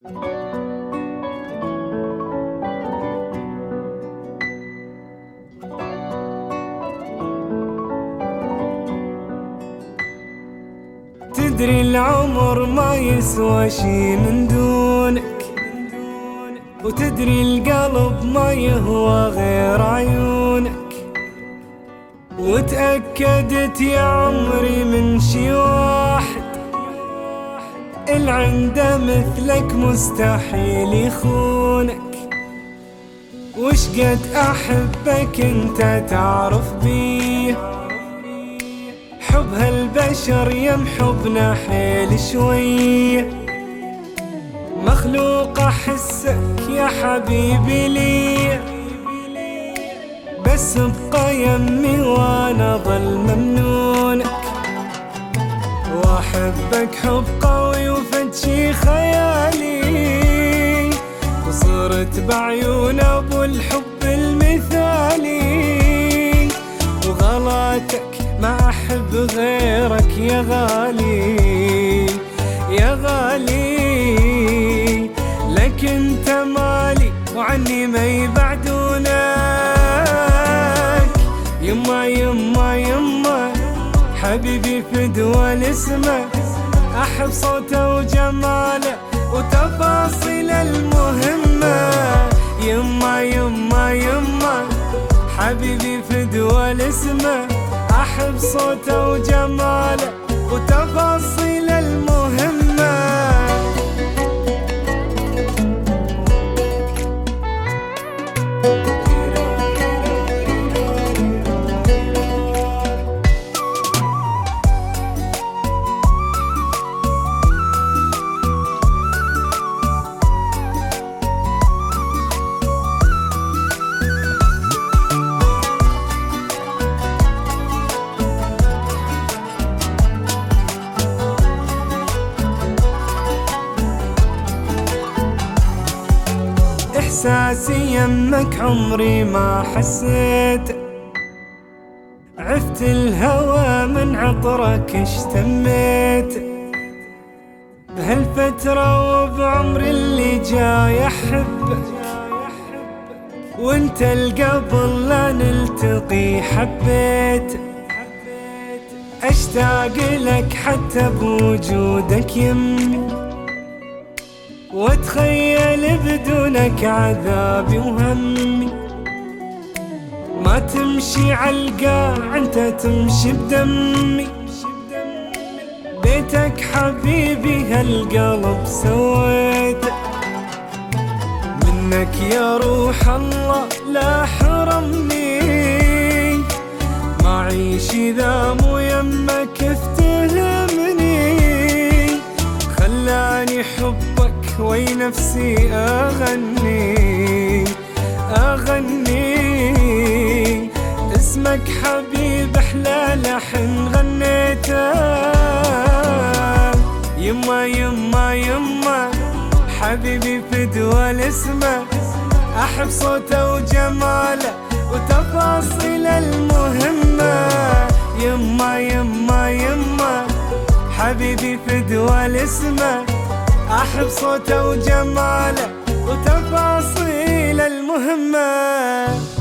تدري العمر ما يسوى شي من دونك. وتدري القلب ما يهوى غير عيونك. وتأكدت يا عمري من شي واحد العنده مثلك مستحيل يخونك. وش قد أحبك أنت تعرف بيه؟ حب هالبشر يم حبنا حيل شوية. مخلوق أحسك يا حبيبي لي بس ابقى يمي وأنا ظل ممنونك واحبك حب قوي وفتشي خيالي وصرت بعيون ابو الحب المثالي. وغلاتك ما أحب غيرك يا غالي يا غالي. لك حبيبي فدوى الاسمه أحب صوته وجماله وتفاصيل المهمة. يما يما يما حبيبي فدوى الاسمه أحب صوته وجماله وتفاصيل إحساسي يمك عمري ما حسيت. عفت الهوى من عطرك اشتميت. بهالفترة وبعمري اللي جاي احبك وانت القبل لا نلتقي حبيت. أشتاق لك حتى بوجودك يمي واتخيل بدونك عذابي وهمي. ما تمشي عالقاع أنت تمشي بدمي. بيتك حبيبي هالقلب سويته. منك يا روح الله لا حرمني. ما عيش إذا وي نفسي أغني أغني. اسمك حبيب أحلى لحن غنيته. يما يما يما حبيبي فدوى الاسمة. أحب صوته وجماله وتفاصيل المهمة. يما يما يما حبيبي فدوى الاسمة. أحب صوته وجماله وتفاصيل المهمة.